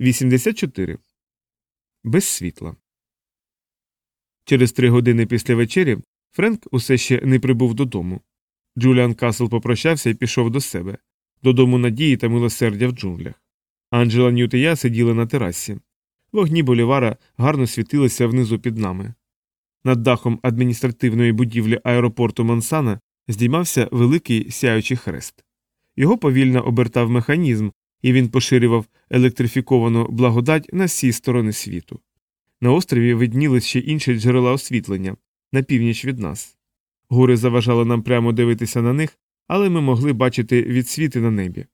84. Без світла. Через три години після вечері Френк усе ще не прибув додому. Джуліан Касл попрощався і пішов до себе, додому надії та милосердя в джунглях. Анджела Ньют і я сиділи на терасі. Вогні болівара гарно світилися внизу під нами. Над дахом адміністративної будівлі аеропорту Монсана здіймався великий сяючий хрест. Його повільно обертав механізм, і він поширював електрифіковану благодать на всі сторони світу. На острові виднілись ще інші джерела освітлення на північ від нас. Гори заважали нам прямо дивитися на них, але ми могли бачити відсвіти на небі.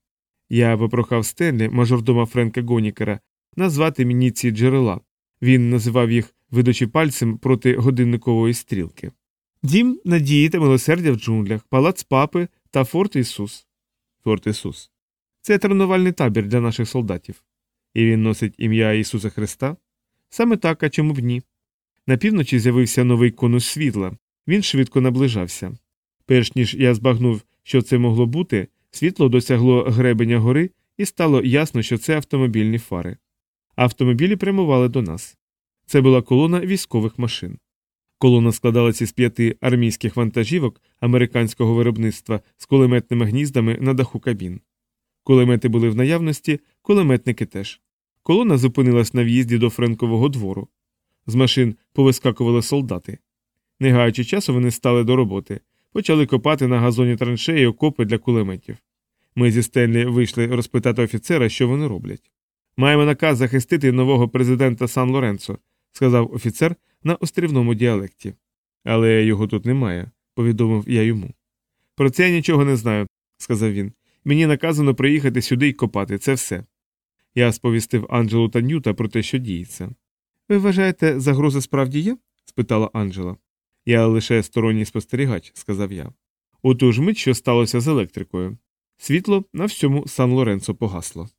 Я попрохав Стенлі, мажордома Френка Гонікера, назвати мені ці джерела. Він називав їх, видачи пальцем проти годинникової стрілки. Дім надії та милосердя в джунглях, палац папи та Форт Ісус. Форт Ісус. Це тренувальний табір для наших солдатів. І він носить ім'я Ісуса Христа? Саме так, а чому б ні? На півночі з'явився новий конус світла, він швидко наближався. Перш ніж я збагнув, що це могло бути, світло досягло гребеня гори, і стало ясно, що це автомобільні фари. Автомобілі прямували до нас. Це була колона військових машин. Колона складалася з п'яти армійських вантажівок американського виробництва з кулеметними гніздами на даху кабін. Кулемети були в наявності, кулеметники теж. Колона зупинилась на в'їзді до Френкового двору. З машин повискакували солдати. Не гаючи часу, вони стали до роботи, почали копати на газоні траншеї окопи для кулеметів. Ми зі Стенлі вийшли розпитати офіцера, що вони роблять. Маємо наказ захистити нового президента Сан Лоренцо, сказав офіцер на острівному діалекті. Але його тут немає, повідомив я йому. Про це я нічого не знаю, сказав він. Мені наказано приїхати сюди і копати, це все. Я сповістив Анджелу та Ньюта про те, що діється. Ви вважаєте, загроза справді є? спитала Анджела. Я лише сторонній спостерігач, сказав я. У ту ж мить, що сталося з електрикою. Світло на всьому Сан Лоренцо погасло.